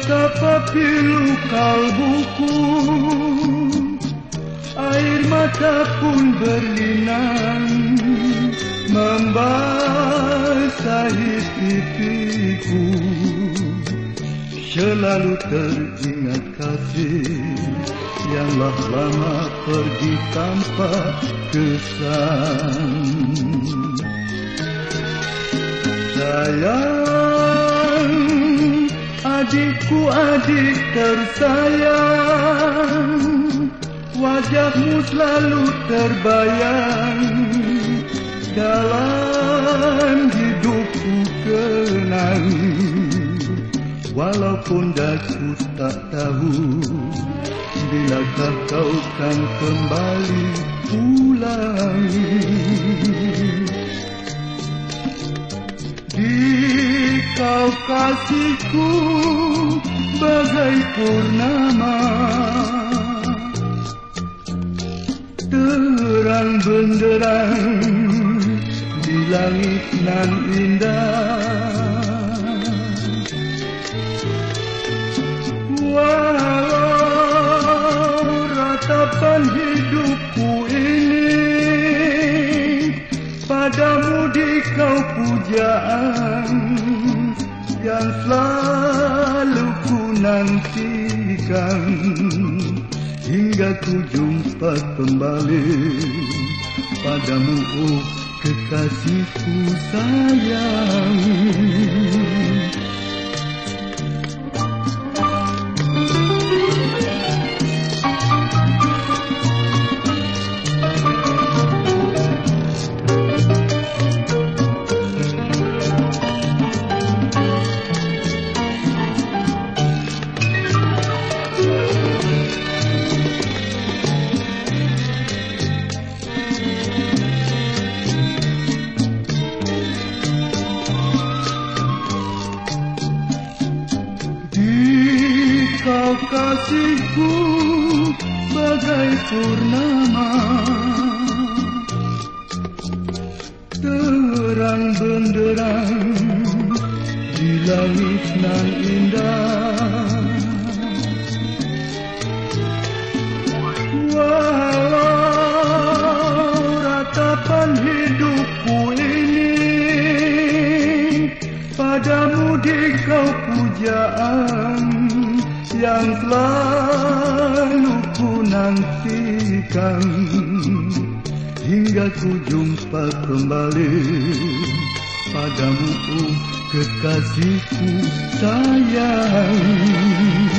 Betapa pilu kalbuku Air mata pun berlinang Membasahi pipiku. Selalu teringat kasih Yang lama pergi tanpa kesan. Sayang Adikku adik tersayang. Wajahmu selalu terbayang. Dalam hidupku kenang. Walaupun daku tak tahu Bilakah kau kan kembali pulang? Di kau kasihku bagai purnama. Terang benderang di langit nan indah. Walau ratapan hidupku ini Padamu di kau pujaan Yang selalu ku nantikan Hingga ku jumpa kembali Padamu oh kekasihku sayang kau kasihku bagai purnama. Terang benderang di langit nan indah. Walau ratapan hidupku ini Padamu di kau pujaan yang selalu ku nantikan. Hingga ku jumpa kembali padamu kekasihku sayang